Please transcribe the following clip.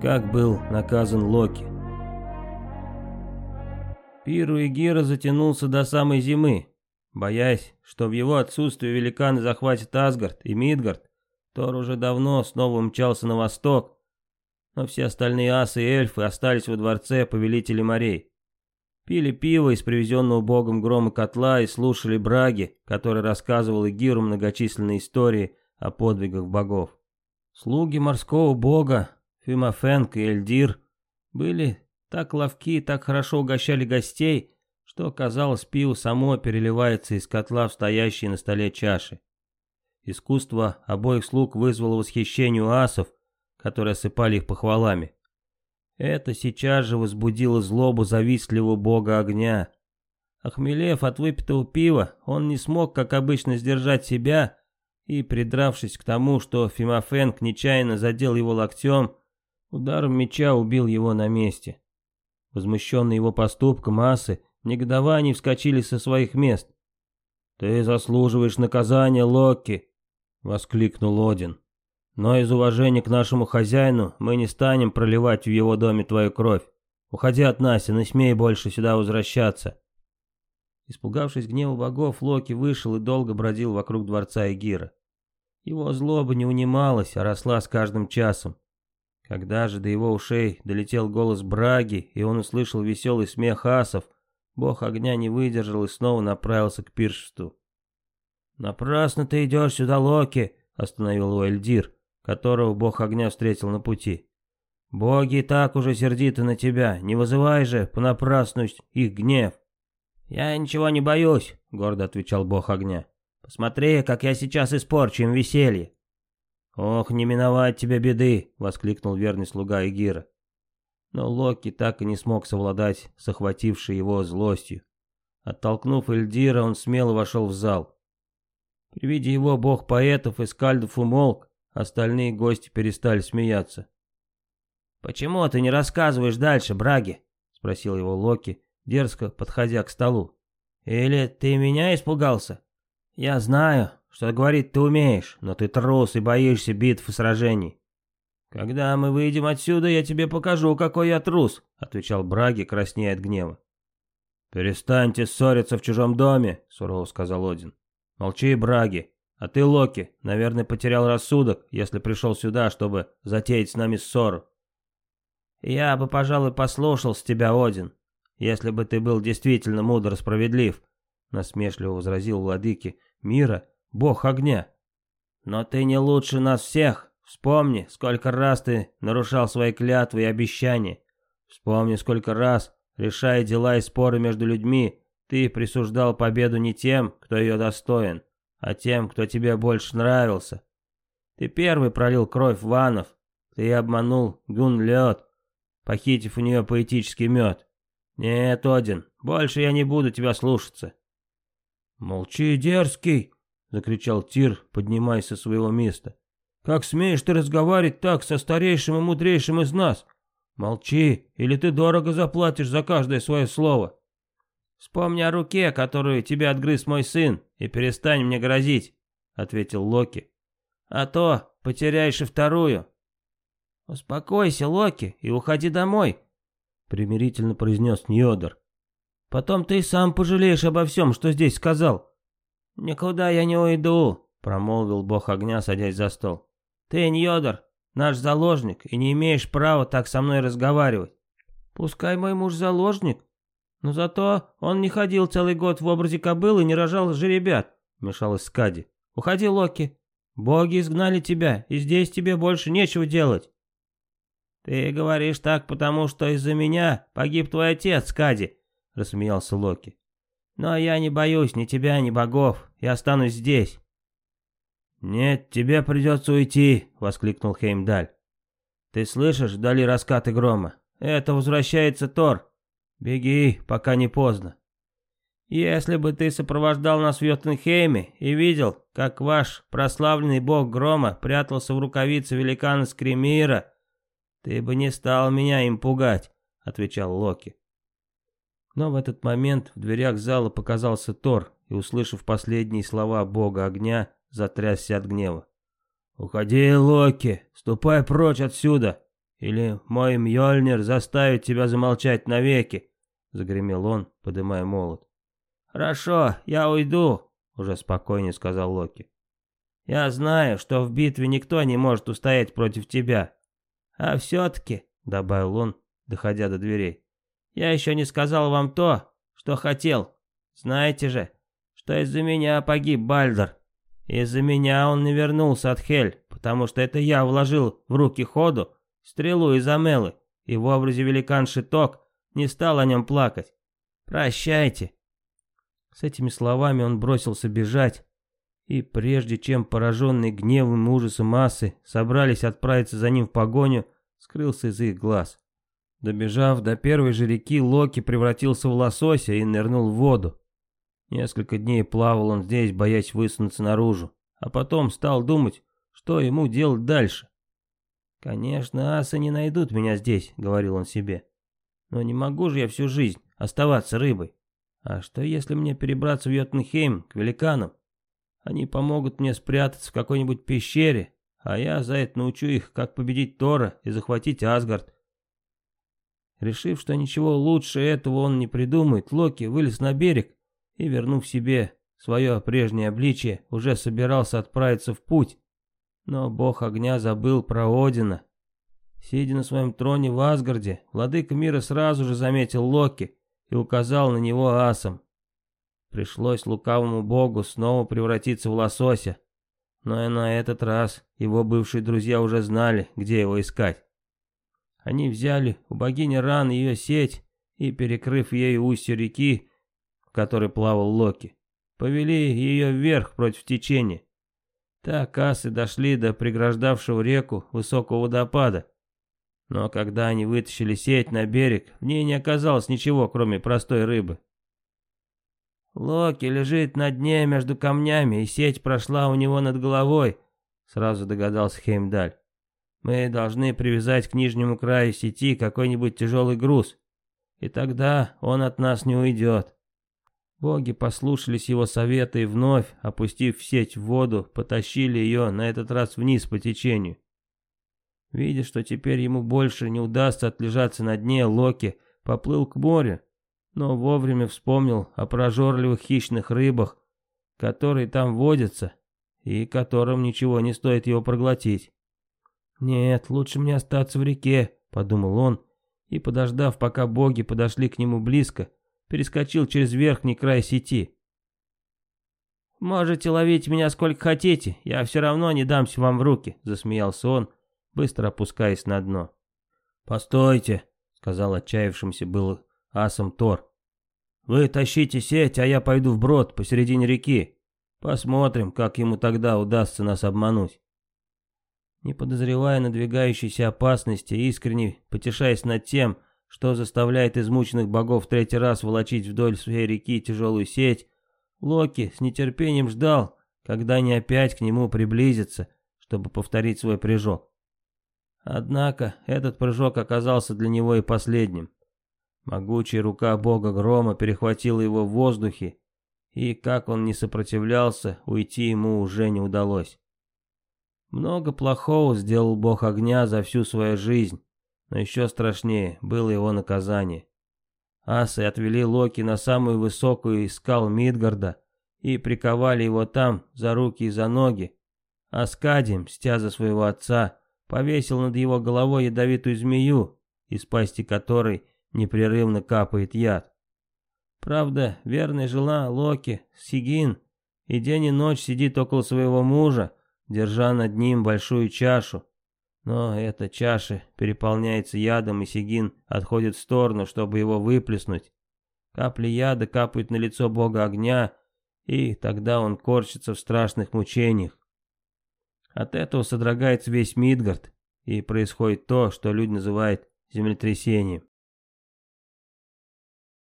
как был наказан Локи. Пир у Эгира затянулся до самой зимы. Боясь, что в его отсутствие великаны захватят Асгард и Мидгард, Тор уже давно снова мчался на восток, но все остальные асы и эльфы остались во дворце повелителей морей. Пили пиво из привезенного богом грома котла и слушали браги, который рассказывал Игиру многочисленные истории о подвигах богов. Слуги морского бога, Фимофенк и Эльдир, были так ловки и так хорошо угощали гостей, что, казалось, пиво само переливается из котла в стоящие на столе чаши. Искусство обоих слуг вызвало восхищение у асов, которые осыпали их похвалами. Это сейчас же возбудило злобу завистливого бога огня. Охмелев от выпитого пива, он не смог, как обычно, сдержать себя и, придравшись к тому, что Фимофенк нечаянно задел его локтем, ударом меча убил его на месте. Возмущенные его поступком асы в негодовании вскочили со своих мест. «Ты заслуживаешь наказания, Локи!» — воскликнул Один. «Но из уважения к нашему хозяину мы не станем проливать в его доме твою кровь. Уходи от нас и не смей больше сюда возвращаться». Испугавшись гнева богов, Локи вышел и долго бродил вокруг дворца Эгира. Его злоба не унималась, а росла с каждым часом. Когда же до его ушей долетел голос Браги, и он услышал веселый смех асов, бог огня не выдержал и снова направился к пиршеству. «Напрасно ты идешь сюда, Локи!» — остановил его Эльдир, которого бог огня встретил на пути. «Боги и так уже сердиты на тебя, не вызывай же понапрасну их гнев!» «Я ничего не боюсь», — гордо отвечал бог огня. «Посмотри, как я сейчас испорчу им веселье!» «Ох, не миновать тебе беды!» — воскликнул верный слуга Эгира. Но Локи так и не смог совладать с охватившей его злостью. Оттолкнув Эльдира, он смело вошел в зал. При виде его бог поэтов и скальдов умолк, остальные гости перестали смеяться. «Почему ты не рассказываешь дальше, Браги?» — спросил его Локи, дерзко подходя к столу. «Или ты меня испугался? Я знаю, что говорить ты умеешь, но ты трус и боишься битв и сражений. Когда мы выйдем отсюда, я тебе покажу, какой я трус», — отвечал Браги, краснея от гнева. «Перестаньте ссориться в чужом доме», — сурово сказал Один. Молчи, Браги. А ты, Локи, наверное, потерял рассудок, если пришел сюда, чтобы затеять с нами ссору. Я бы, пожалуй, послушал с тебя, Один, если бы ты был действительно мудр и справедлив, насмешливо возразил владыке мира, бог огня. Но ты не лучше нас всех. Вспомни, сколько раз ты нарушал свои клятвы и обещания. Вспомни, сколько раз, решая дела и споры между людьми, ты присуждал победу не тем, кто ее достоин, а тем, кто тебе больше нравился. Ты первый пролил кровь ванов, ты обманул Гун Лед, похитив у нее поэтический мед. Нет, Один, больше я не буду тебя слушаться. Молчи, дерзкий, закричал Тир, поднимаясь со своего места. Как смеешь ты разговаривать так со старейшим и мудрейшим из нас? Молчи, или ты дорого заплатишь за каждое свое слово. «Вспомни о руке, которую тебе отгрыз мой сын, и перестань мне грозить», — ответил Локи. «А то потеряешь и вторую». «Успокойся, Локи, и уходи домой», — примирительно произнес Ньодор. «Потом ты сам пожалеешь обо всем, что здесь сказал». «Никуда я не уйду», — промолвил бог огня, садясь за стол. «Ты, Ньодор, наш заложник, и не имеешь права так со мной разговаривать». «Пускай мой муж заложник, «Но зато он не ходил целый год в образе кобылы и не рожал жеребят», — мешалась Скади. «Уходи, Локи. Боги изгнали тебя, и здесь тебе больше нечего делать». «Ты говоришь так, потому что из-за меня погиб твой отец, Скади», — рассмеялся Локи. «Но я не боюсь ни тебя, ни богов, я останусь здесь». «Нет, тебе придется уйти», — воскликнул Хеймдаль. «Ты слышишь вдали раскаты грома? Это возвращается Тор. Беги, пока не поздно. Если бы ты сопровождал нас в Йотунхейме и видел, как ваш прославленный бог грома прятался в рукавице великана Скремира, ты бы не стал меня им пугать, отвечал Локи. Но в этот момент в дверях зала показался Тор и, услышав последние слова бога огня, затрясся от гнева. «Уходи, Локи, ступай прочь отсюда, или мой Мьёльнир заставит тебя замолчать навеки», — загремел он, подымая молот. «Хорошо, я уйду», — уже спокойнее сказал Локи. «Я знаю, что в битве никто не может устоять против тебя. А все-таки», — добавил он, доходя до дверей, — «я еще не сказал вам то, что хотел. Знаете же, что из-за меня погиб Бальдер. Из-за меня он не вернулся от Хель, потому что это я вложил в руки ходу стрелу из Амелы, и в образе великан Шиток не стал о нем плакать. Прощайте. С этими словами он бросился бежать, и прежде чем пораженные гневом и ужасом массы собрались отправиться за ним в погоню, скрылся из их глаз. Добежав до первой же реки, Локи превратился в лосося и нырнул в воду. Несколько дней плавал он здесь, боясь высунуться наружу, а потом стал думать, что ему делать дальше. «Конечно, асы не найдут меня здесь», — говорил он себе. «Но не могу же я всю жизнь оставаться рыбой. А что если мне перебраться в Йотенхейм к великанам? Они помогут мне спрятаться в какой-нибудь пещере, а я за это научу их, как победить Тора и захватить Асгард. Решив, что ничего лучше этого он не придумает, Локи вылез на берег и, вернув себе свое прежнее обличие, уже собирался отправиться в путь. Но бог огня забыл про Одина. Сидя на своем троне в Асгарде, владыка мира сразу же заметил Локи и указал на него асом. Пришлось лукавому богу снова превратиться в лосося. Но и на этот раз его бывшие друзья уже знали, где его искать. Они взяли у богини Ран ее сеть и, перекрыв ею устье реки, в которой плавал Локи, повели ее вверх против течения. Так асы дошли до преграждавшего реку высокого водопада. Но когда они вытащили сеть на берег, в ней не оказалось ничего, кроме простой рыбы. «Локи лежит на дне между камнями, и сеть прошла у него над головой», — сразу догадался Хеймдаль. Мы должны привязать к нижнему краю сети какой-нибудь тяжелый груз, и тогда он от нас не уйдет. Боги послушались его совета и вновь, опустив сеть в воду, потащили ее на этот раз вниз по течению. Видя, что теперь ему больше не удастся отлежаться на дне, Локи поплыл к морю, но вовремя вспомнил о прожорливых хищных рыбах, которые там водятся, и которым ничего не стоит его проглотить. «Нет, лучше мне остаться в реке», — подумал он, и, подождав, пока боги подошли к нему близко, перескочил через верхний край сети. «Можете ловить меня сколько хотите, я все равно не дамся вам в руки», — засмеялся он, быстро опускаясь на дно. «Постойте», — сказал отчаявшимся был асом Тор. «Вы тащите сеть, а я пойду вброд посередине реки. Посмотрим, как ему тогда удастся нас обмануть». Не подозревая надвигающейся опасности, искренне потешаясь над тем, что заставляет измученных богов третий раз волочить вдоль своей реки тяжелую сеть, Локи с нетерпением ждал, когда они опять к нему приблизятся, чтобы повторить свой прыжок. Однако этот прыжок оказался для него и последним. Могучая рука бога грома перехватила его в воздухе, и как он не сопротивлялся, уйти ему уже не удалось. Много плохого сделал бог огня за всю свою жизнь, но еще страшнее было его наказание. Асы отвели Локи на самую высокую из скал Мидгарда и приковали его там за руки и за ноги. А Скади, мстя за своего отца, повесил над его головой ядовитую змею, из пасти которой непрерывно капает яд. Правда, верная жена Локи, Сигин, и день и ночь сидит около своего мужа, держа над ним большую чашу. Но эта чаша переполняется ядом, и Сигин отходит в сторону, чтобы его выплеснуть. Капли яда капают на лицо бога огня, и тогда он корчится в страшных мучениях. От этого содрогается весь Мидгард, и происходит то, что люди называют землетрясением.